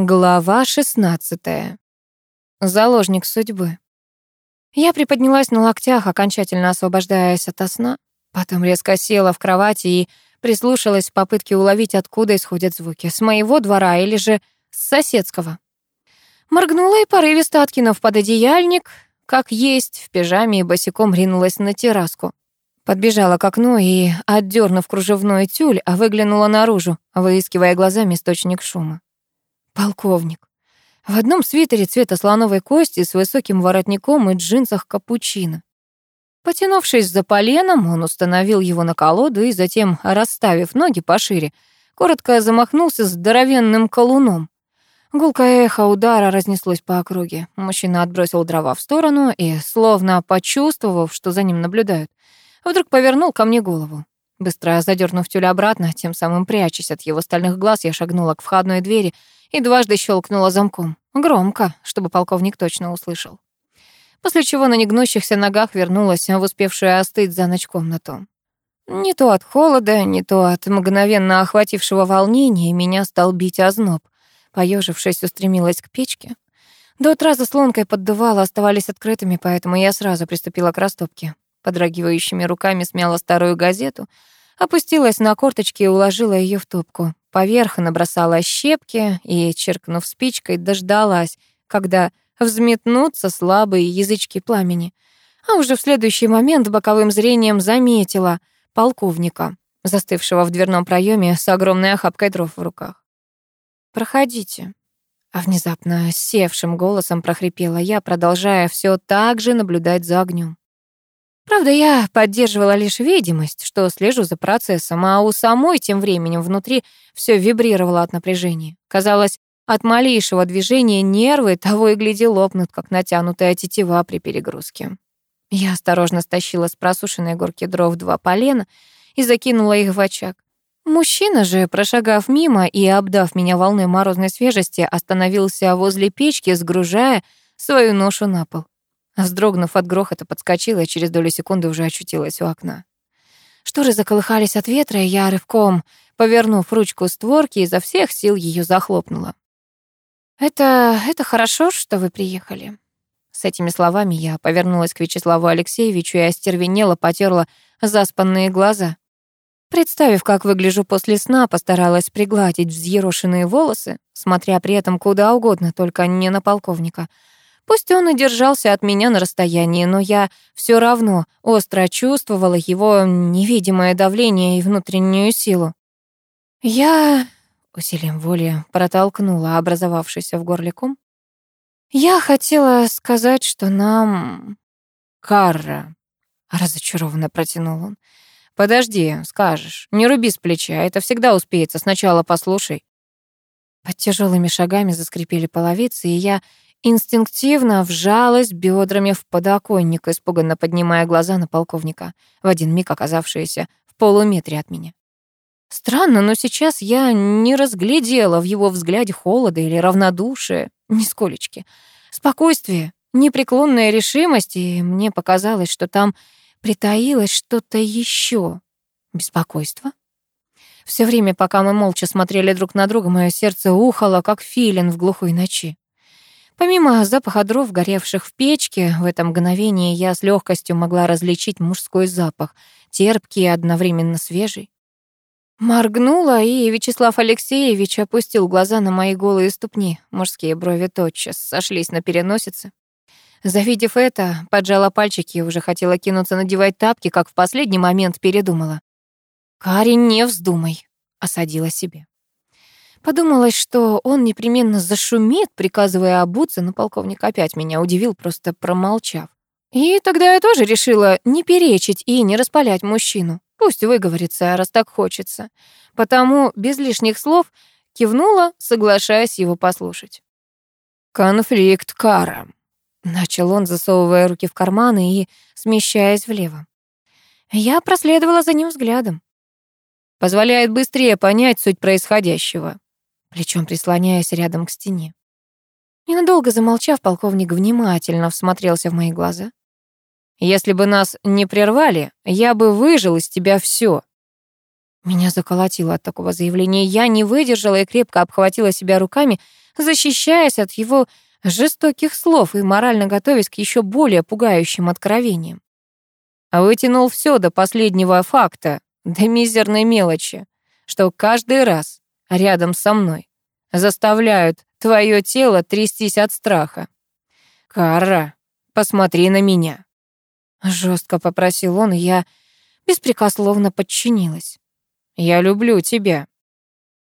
Глава 16. Заложник судьбы. Я приподнялась на локтях, окончательно освобождаясь от сна, потом резко села в кровати и прислушалась в попытке уловить, откуда исходят звуки, с моего двора или же с соседского. Моргнула и порывисто откинув пододеяльник, как есть, в пижаме и босиком ринулась на терраску. Подбежала к окну и, отдернув кружевной тюль, выглянула наружу, выискивая глазами источник шума. Полковник. В одном свитере цвета слоновой кости с высоким воротником и джинсах капучино. Потянувшись за поленом, он установил его на колоду и затем, расставив ноги пошире, коротко замахнулся здоровенным колуном. Гулкое эхо удара разнеслось по округе. Мужчина отбросил дрова в сторону и, словно почувствовав, что за ним наблюдают, вдруг повернул ко мне голову. Быстро задернув тюль обратно, тем самым прячась от его стальных глаз, я шагнула к входной двери и дважды щелкнула замком. Громко, чтобы полковник точно услышал. После чего на негнущихся ногах вернулась в успевшую остыть за ночь комнату. Не то от холода, не то от мгновенно охватившего волнения меня стал бить озноб. Поежившись, устремилась к печке. До утра заслонкой поддувала, оставались открытыми, поэтому я сразу приступила к растопке. Подрагивающими руками смяла старую газету, опустилась на корточки и уложила ее в топку. Поверх набросала щепки и, черкнув спичкой, дождалась, когда взметнутся слабые язычки пламени. А уже в следующий момент боковым зрением заметила полковника, застывшего в дверном проеме с огромной охапкой дров в руках. «Проходите», а внезапно севшим голосом прохрипела я, продолжая все так же наблюдать за огнем. Правда, я поддерживала лишь видимость, что слежу за процессом, а у самой тем временем внутри все вибрировало от напряжения. Казалось, от малейшего движения нервы того и гляди лопнут, как натянутая тетива при перегрузке. Я осторожно стащила с просушенной горки дров два полена и закинула их в очаг. Мужчина же, прошагав мимо и обдав меня волной морозной свежести, остановился возле печки, сгружая свою ношу на пол. Вздрогнув от грохота, подскочила и через долю секунды уже очутилась у окна. Шторы заколыхались от ветра, и я рывком, повернув ручку створки, изо всех сил ее захлопнула. «Это... это хорошо, что вы приехали». С этими словами я повернулась к Вячеславу Алексеевичу и остервенела, потерла заспанные глаза. Представив, как выгляжу после сна, постаралась пригладить взъерошенные волосы, смотря при этом куда угодно, только не на полковника — Пусть он и держался от меня на расстоянии, но я все равно остро чувствовала его невидимое давление и внутреннюю силу. Я усилием воли протолкнула образовавшийся в горле ком. Я хотела сказать, что нам... Карра, разочарованно протянул он. Подожди, скажешь. Не руби с плеча, это всегда успеется. Сначала послушай. Под тяжелыми шагами заскрипели половицы, и я Инстинктивно вжалась бедрами в подоконник, испуганно поднимая глаза на полковника, в один миг оказавшиеся в полуметре от меня. Странно, но сейчас я не разглядела в его взгляде холода или равнодушия, нисколечки. Спокойствие, непреклонная решимость, и мне показалось, что там притаилось что-то еще. Беспокойство? Все время, пока мы молча смотрели друг на друга, мое сердце ухало, как филин в глухой ночи. Помимо запаха дров, горевших в печке, в это мгновение я с легкостью могла различить мужской запах, терпкий и одновременно свежий. Моргнула, и Вячеслав Алексеевич опустил глаза на мои голые ступни. Мужские брови тотчас сошлись на переносице. Завидев это, поджала пальчики и уже хотела кинуться надевать тапки, как в последний момент передумала. «Карин, не вздумай», — осадила себе. Подумалось, что он непременно зашумит, приказывая обуться, но полковник опять меня удивил, просто промолчав. И тогда я тоже решила не перечить и не распалять мужчину. Пусть выговорится, раз так хочется. Потому без лишних слов кивнула, соглашаясь его послушать. «Конфликт Кара», — начал он, засовывая руки в карманы и смещаясь влево. Я проследовала за ним взглядом. «Позволяет быстрее понять суть происходящего плечом прислоняясь рядом к стене. Ненадолго замолчав, полковник внимательно всмотрелся в мои глаза. «Если бы нас не прервали, я бы выжил из тебя все. Меня заколотило от такого заявления. Я не выдержала и крепко обхватила себя руками, защищаясь от его жестоких слов и морально готовясь к еще более пугающим откровениям. Вытянул все до последнего факта, до мизерной мелочи, что каждый раз рядом со мной заставляют твое тело трястись от страха. «Кара, посмотри на меня!» Жестко попросил он, и я беспрекословно подчинилась. «Я люблю тебя».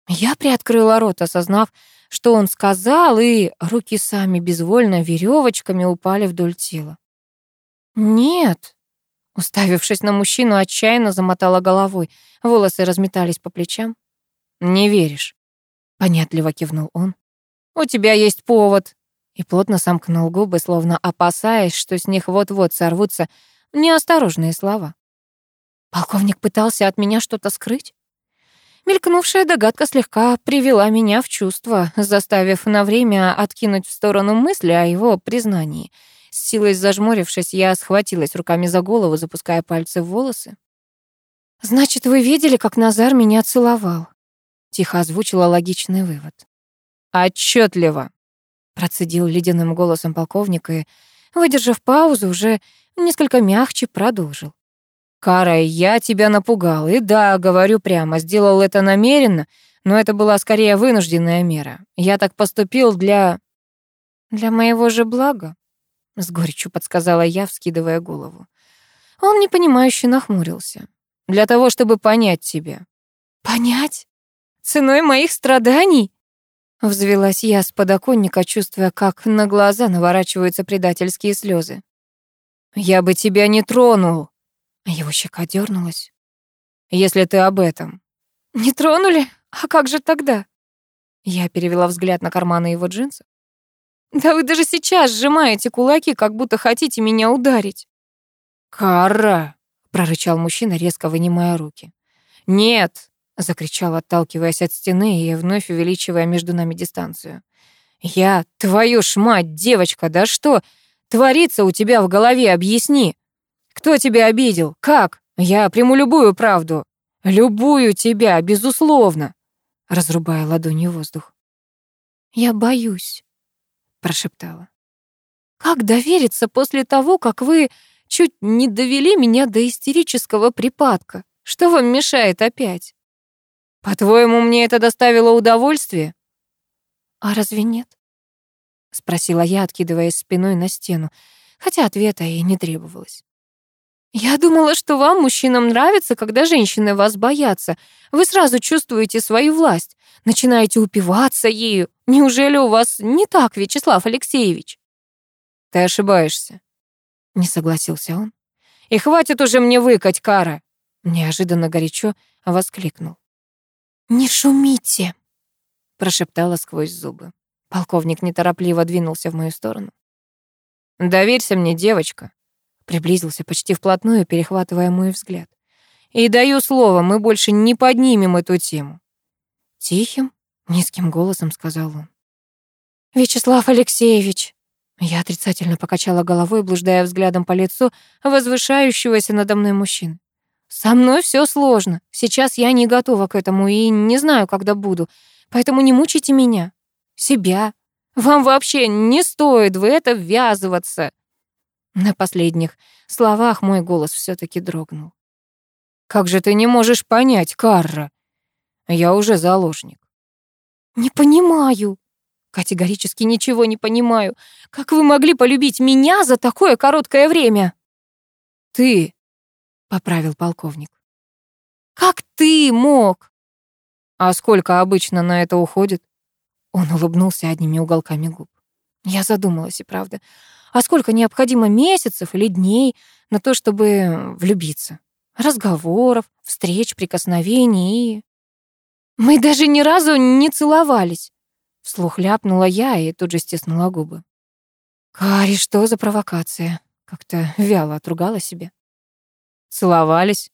Я приоткрыла рот, осознав, что он сказал, и руки сами безвольно веревочками упали вдоль тела. «Нет», уставившись на мужчину, отчаянно замотала головой, волосы разметались по плечам. «Не веришь?» — понятливо кивнул он. «У тебя есть повод!» И плотно сомкнул губы, словно опасаясь, что с них вот-вот сорвутся неосторожные слова. Полковник пытался от меня что-то скрыть? Мелькнувшая догадка слегка привела меня в чувство, заставив на время откинуть в сторону мысли о его признании. С силой зажмурившись, я схватилась руками за голову, запуская пальцы в волосы. «Значит, вы видели, как Назар меня целовал?» Тихо озвучила логичный вывод. «Отчетливо», — процедил ледяным голосом полковник и, выдержав паузу, уже несколько мягче продолжил. «Кара, я тебя напугал. И да, говорю прямо, сделал это намеренно, но это была скорее вынужденная мера. Я так поступил для... для моего же блага, с горечью подсказала я, вскидывая голову. Он непонимающе нахмурился. Для того, чтобы понять тебя. Понять? Ценой моих страданий? Взвелась я с подоконника, чувствуя, как на глаза наворачиваются предательские слезы. «Я бы тебя не тронул!» Его щека дернулась. «Если ты об этом». «Не тронули? А как же тогда?» Я перевела взгляд на карманы его джинсов. «Да вы даже сейчас сжимаете кулаки, как будто хотите меня ударить». «Кара!» — прорычал мужчина, резко вынимая руки. «Нет!» — закричал, отталкиваясь от стены и вновь увеличивая между нами дистанцию. «Я, твою ж мать, девочка, да что творится у тебя в голове, объясни!» Кто тебя обидел? Как? Я приму любую правду. Любую тебя, безусловно. Разрубая ладонью воздух. Я боюсь, прошептала. Как довериться после того, как вы чуть не довели меня до истерического припадка? Что вам мешает опять? По-твоему, мне это доставило удовольствие? А разве нет? Спросила я, откидываясь спиной на стену, хотя ответа и не требовалось. «Я думала, что вам, мужчинам, нравится, когда женщины вас боятся. Вы сразу чувствуете свою власть, начинаете упиваться ею. Неужели у вас не так, Вячеслав Алексеевич?» «Ты ошибаешься», — не согласился он. «И хватит уже мне выкать, Кара!» Неожиданно горячо воскликнул. «Не шумите!» — прошептала сквозь зубы. Полковник неторопливо двинулся в мою сторону. «Доверься мне, девочка», Приблизился почти вплотную, перехватывая мой взгляд. «И даю слово, мы больше не поднимем эту тему». Тихим, низким голосом сказал он. «Вячеслав Алексеевич!» Я отрицательно покачала головой, блуждая взглядом по лицу возвышающегося надо мной мужчины. «Со мной все сложно. Сейчас я не готова к этому и не знаю, когда буду. Поэтому не мучайте меня. Себя. Вам вообще не стоит в это ввязываться. На последних словах мой голос все таки дрогнул. «Как же ты не можешь понять, Карра? Я уже заложник». «Не понимаю», Категорически ничего не понимаю. Как вы могли полюбить меня за такое короткое время? Ты, поправил полковник. Как ты мог? А сколько обычно на это уходит? Он улыбнулся одними уголками губ. Я задумалась и правда. А сколько необходимо месяцев или дней на то, чтобы влюбиться? Разговоров, встреч, прикосновений. Мы даже ни разу не целовались. Вслух ляпнула я и тут же стиснула губы. Кари, что за провокация? Как-то вяло отругала себе. Целовались.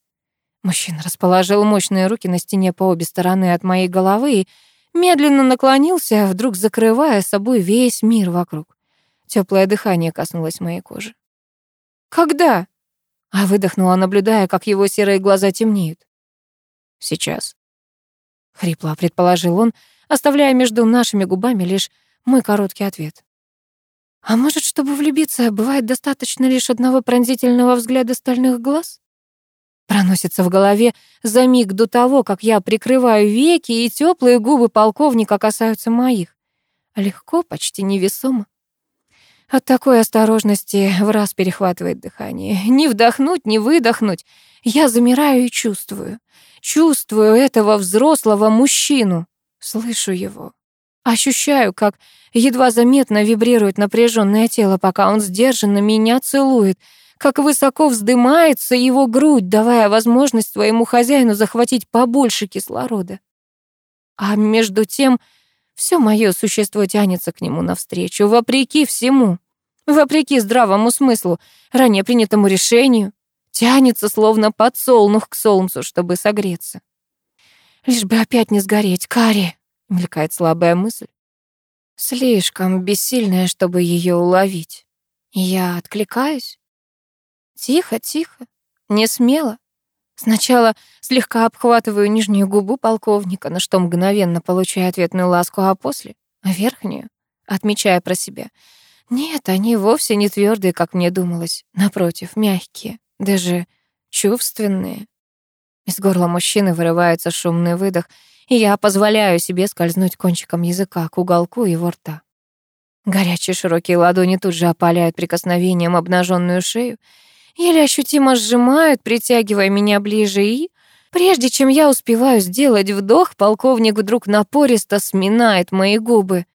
Мужчина расположил мощные руки на стене по обе стороны от моей головы и медленно наклонился, вдруг закрывая собой весь мир вокруг. Теплое дыхание коснулось моей кожи. «Когда?» А выдохнула, наблюдая, как его серые глаза темнеют. Сейчас. Хрипло предположил он, оставляя между нашими губами лишь мой короткий ответ. А может, чтобы влюбиться, бывает достаточно лишь одного пронзительного взгляда стальных глаз? Проносится в голове за миг до того, как я прикрываю веки, и теплые губы полковника касаются моих. Легко, почти невесомо. От такой осторожности в раз перехватывает дыхание. Не вдохнуть, не выдохнуть. Я замираю и чувствую. Чувствую этого взрослого мужчину. Слышу его. Ощущаю, как едва заметно вибрирует напряженное тело, пока он сдержанно меня целует, как высоко вздымается его грудь, давая возможность своему хозяину захватить побольше кислорода. А между тем все мое существо тянется к нему навстречу, вопреки всему, вопреки здравому смыслу, ранее принятому решению, тянется словно подсолнух к солнцу, чтобы согреться. Лишь бы опять не сгореть, Кари. Мелькает слабая мысль. Слишком бессильная, чтобы ее уловить. Я откликаюсь. Тихо, тихо, не смело. Сначала слегка обхватываю нижнюю губу полковника, на что мгновенно получаю ответную ласку, а после — верхнюю, отмечая про себя. Нет, они вовсе не твердые, как мне думалось. Напротив, мягкие, даже чувственные. Из горла мужчины вырывается шумный выдох — и я позволяю себе скользнуть кончиком языка к уголку его рта. Горячие широкие ладони тут же опаляют прикосновением обнаженную шею, еле ощутимо сжимают, притягивая меня ближе, и, прежде чем я успеваю сделать вдох, полковник вдруг напористо сминает мои губы.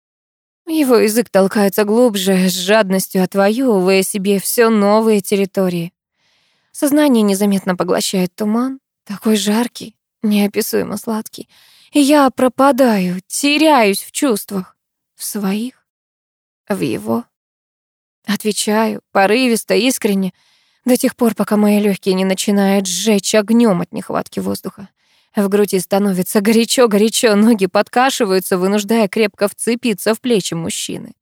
Его язык толкается глубже, с жадностью отвоевывая себе все новые территории. Сознание незаметно поглощает туман, такой жаркий, неописуемо сладкий, и я пропадаю, теряюсь в чувствах. В своих, в его. Отвечаю, порывисто, искренне, до тех пор, пока мои легкие не начинают сжечь огнем от нехватки воздуха. В груди становится горячо-горячо, ноги подкашиваются, вынуждая крепко вцепиться в плечи мужчины.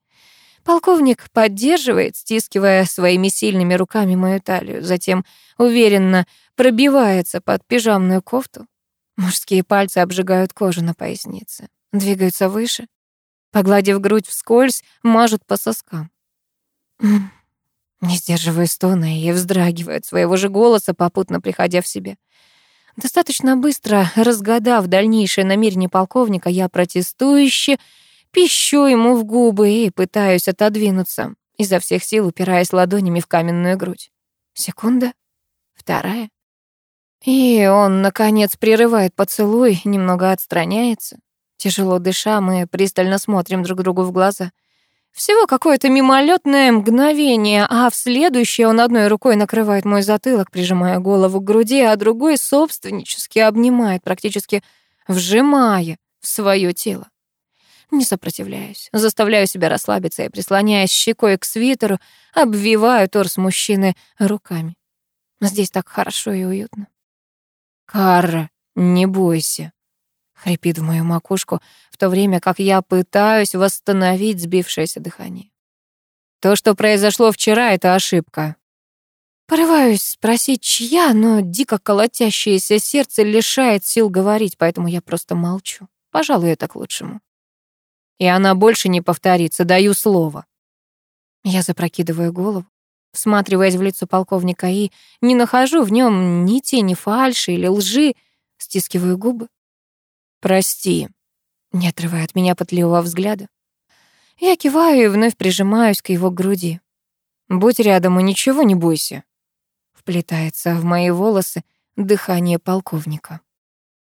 Полковник поддерживает, стискивая своими сильными руками мою талию, затем уверенно пробивается под пижамную кофту, Мужские пальцы обжигают кожу на пояснице, двигаются выше, погладив грудь вскользь, мажут по соскам. Не сдерживая стона и вздрагивая от своего же голоса, попутно приходя в себя. Достаточно быстро, разгадав дальнейшее намерение полковника, я протестующе пищу ему в губы и пытаюсь отодвинуться, изо всех сил упираясь ладонями в каменную грудь. Секунда, вторая. И он, наконец, прерывает поцелуй, немного отстраняется. Тяжело дыша, мы пристально смотрим друг другу в глаза. Всего какое-то мимолетное мгновение, а в следующее он одной рукой накрывает мой затылок, прижимая голову к груди, а другой собственнически обнимает, практически вжимая в свое тело. Не сопротивляюсь, заставляю себя расслабиться и, прислоняясь щекой к свитеру, обвиваю торс мужчины руками. Здесь так хорошо и уютно. «Карра, не бойся», — хрипит в мою макушку, в то время как я пытаюсь восстановить сбившееся дыхание. «То, что произошло вчера, — это ошибка». Порываюсь спросить, чья, но дико колотящееся сердце лишает сил говорить, поэтому я просто молчу. Пожалуй, это к лучшему. И она больше не повторится, даю слово. Я запрокидываю голову всматриваясь в лицо полковника, и не нахожу в нем ни тени фальши или лжи, стискиваю губы. «Прости», не отрывая от меня пытливого взгляда. Я киваю и вновь прижимаюсь к его груди. «Будь рядом и ничего не бойся», — вплетается в мои волосы дыхание полковника.